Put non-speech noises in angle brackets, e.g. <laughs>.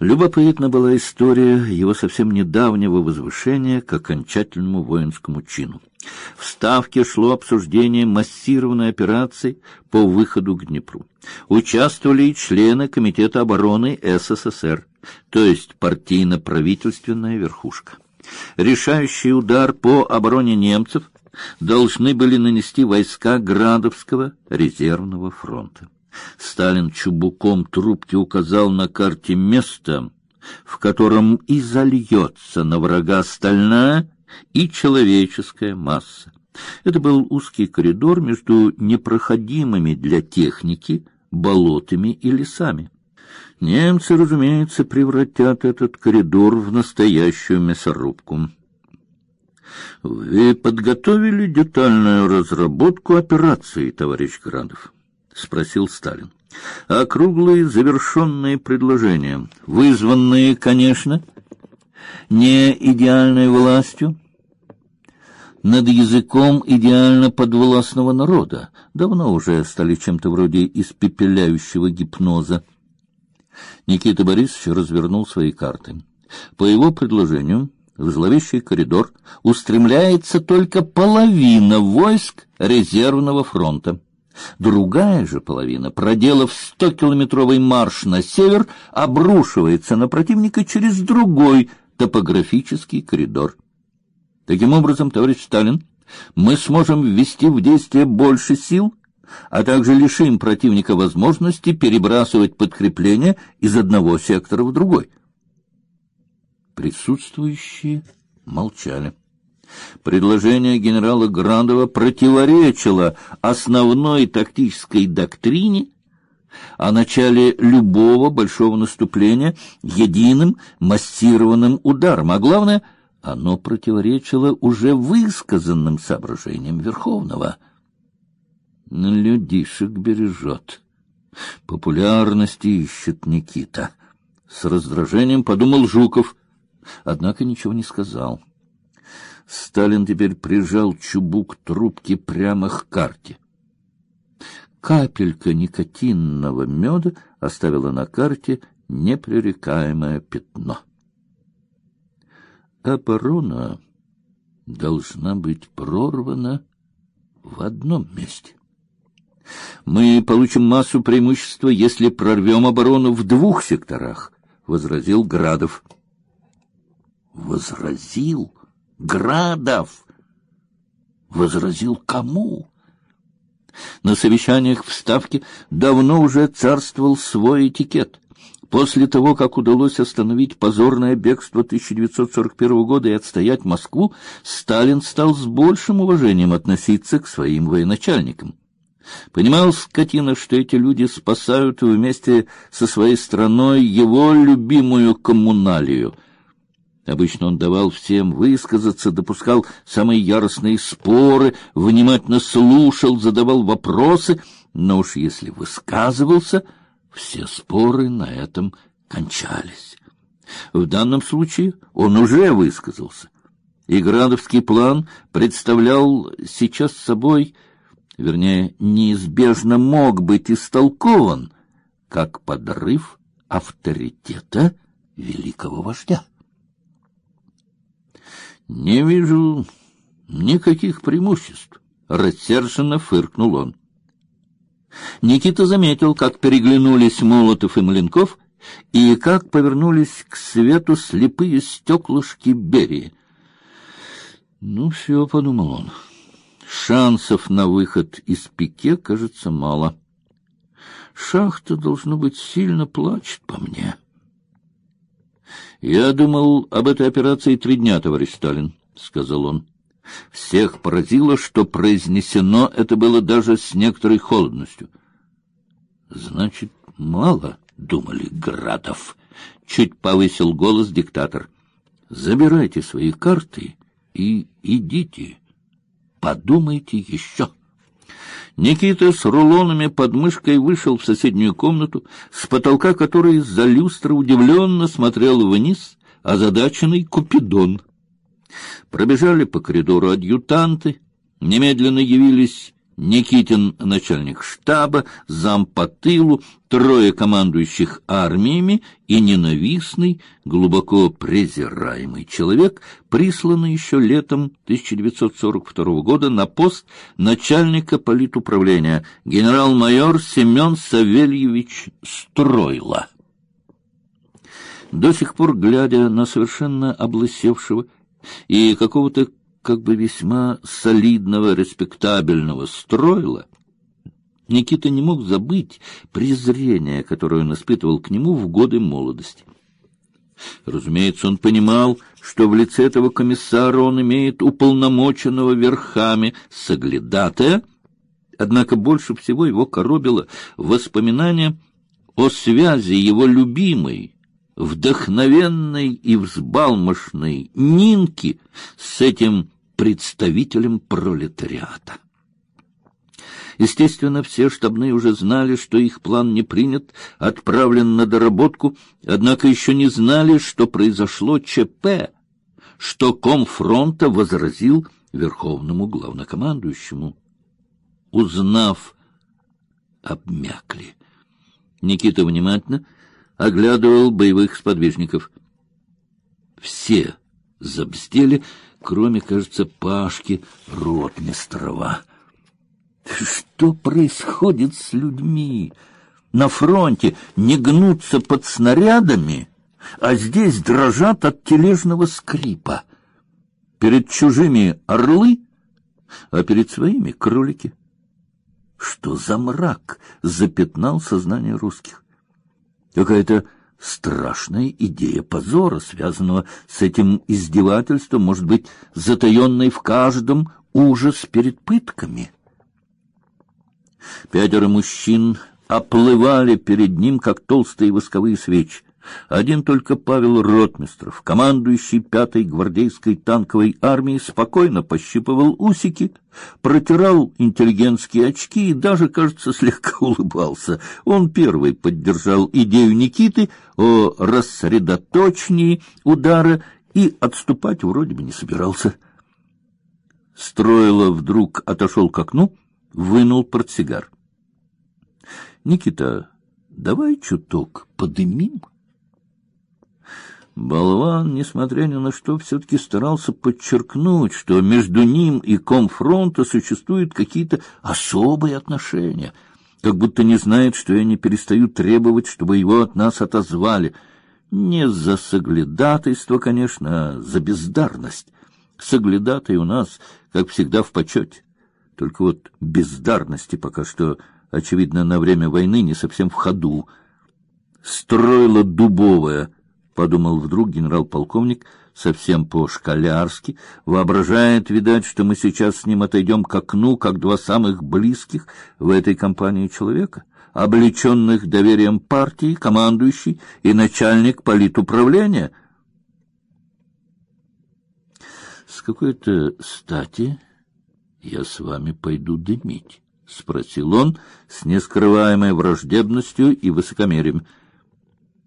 Любопытна была история его совсем недавнего возвышения к окончательному воинскому чину. В Ставке шло обсуждение массированной операции по выходу к Днепру. Участвовали и члены Комитета обороны СССР, то есть партийно-правительственная верхушка. Решающий удар по обороне немцев должны были нанести войска Градовского резервного фронта. Сталин чубуком трубки указал на карте место, в котором и зальется на врага стальная и человеческая масса. Это был узкий коридор между непроходимыми для техники болотами и лесами. Немцы, разумеется, превратят этот коридор в настоящую мясорубку. Вы подготовили детальную разработку операции, товарищ Градов? Спросил Сталин. Округлые завершенные предложения, вызванные, конечно, не идеальной властью, над языком идеально подвластного народа, давно уже стали чем-то вроде испепеляющего гипноза. Никита Борисович развернул свои карты. По его предложению, в зловещий коридор устремляется только половина войск резервного фронта. Другая же половина, проделав стокилометровый марш на север, обрушивается на противника через другой топографический коридор. Таким образом, товарищ Сталин, мы сможем ввести в действие больше сил, а также лишим противника возможности перебрасывать подкрепления из одного сектора в другой. Присутствующие молчали. Предложение генерала Грандова противоречило основной тактической доктрине о начале любого большого наступления единым массированным ударом, а главное, оно противоречило уже высказанным соображениям Верховного. Людишек бережет, популярности ищет Никита. С раздражением подумал Жуков, однако ничего не сказал. Сталин теперь прижал чубук трубки прямо к карте. Капелька никотинного меда оставила на карте непререкаемое пятно. Оборона должна быть прорвана в одном месте. Мы получим массу преимущества, если прорвем оборону в двух секторах, возразил Градов. Возразил Градов возразил кому? На совещаниях в Ставке давно уже царствовал свой этикет. После того, как удалось остановить позорное бегство 1941 года и отстоять Москву, Сталин стал с большим уважением относиться к своим военачальникам. Понимал скотина, что эти люди спасают вместе со своей страной его любимую коммуналию — Обычно он давал всем высказаться, допускал самые яростные споры, внимательно слушал, задавал вопросы, но уж если высказывался, все споры на этом кончались. В данном случае он уже высказался. И Градовский план представлял сейчас собой, вернее, неизбежно мог быть истолкован как подрыв авторитета великого вождя. Не вижу никаких преимуществ, рассерженно фыркнул он. Никита заметил, как переглянулись Молотов и Маленков, и как повернулись к свету слепые стеклышки Берии. Ну все, подумал он. Шансов на выход из пике, кажется, мало. Шахта должно быть сильно плачет по мне. Я думал об этой операции три дня, товарищ Сталин, сказал он. Всех поразило, что произнесено это было даже с некоторой холодностью. Значит, мало, думали Градов. Чуть повысил голос диктатор. Забирайте свои карты и идите. Подумайте еще. Никита с рулонами под мышкой вышел в соседнюю комнату, с потолка которой за люстра удивленно смотрел вниз озадаченный Купидон. Пробежали по коридору адъютанты, немедленно явились Никитин начальник штаба, зам по тылу, трое командующих армиями и ненавистный, глубоко презираемый человек, присланный еще летом 1942 года на пост начальника политуправления, генерал-майор Семен Савельевич Стройло. До сих пор, глядя на совершенно облысевшего и какого-то как бы весьма солидного, респектабельного стройла, Никита не мог забыть презрение, которое он испытывал к нему в годы молодости. Разумеется, он понимал, что в лице этого комиссара он имеет уполномоченного верхами соглядатая, однако больше всего его коробило воспоминание о связи его любимой вдохновенной и взбалмошной Нинки с этим представителем пролетариата. Естественно, все штабные уже знали, что их план не принят, отправлен на доработку, однако еще не знали, что произошло ЧП, что комфронта возразил верховному главнокомандующему. Узнав, обмякли. Никита внимательно оглядывал боевых сподвижников. Все забздели, кроме, кажется, Пашки Ротмистрова. Что происходит с людьми? На фронте не гнутся под снарядами, а здесь дрожат от тележного скрипа. Перед чужими орлы, а перед своими кролики. Что за мрак запятнал сознание русских? Какая-то страшная идея позора, связанного с этим издевательством, может быть, затаенной в каждом ужас перед пытками. Пятеро мужчин оплывали перед ним, как толстые восковые свечи. Один только Павел Ротмистров, командующий пятой гвардейской танковой армией, спокойно пощипывал усики, протирал интеллигентские очки и даже, кажется, <laughs> слегка улыбался. Он первый поддержал идею Никиты о рассредоточении удара и отступать вроде бы не собирался. Строило вдруг отошел к окну, вынул портсигар. Никита, давай чуток подымим. Болван, несмотря ни на что, все-таки старался подчеркнуть, что между ним и комфронта существуют какие-то особые отношения, как будто не знает, что я не перестаю требовать, чтобы его от нас отозвали. Не за соглядатайство, конечно, а за бездарность. Соглядатай у нас, как всегда, в почете. Только вот бездарности пока что, очевидно, на время войны не совсем в ходу. Строила дубовая — подумал вдруг генерал-полковник совсем по-школярски, воображает, видать, что мы сейчас с ним отойдем к окну, как два самых близких в этой компании человека, облеченных доверием партии, командующий и начальник политуправления. С какой-то стати я с вами пойду дымить, спросил он с нескрываемой враждебностью и высокомерием. —